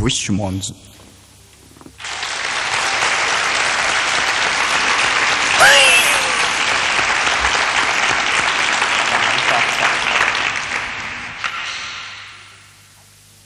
Richmond.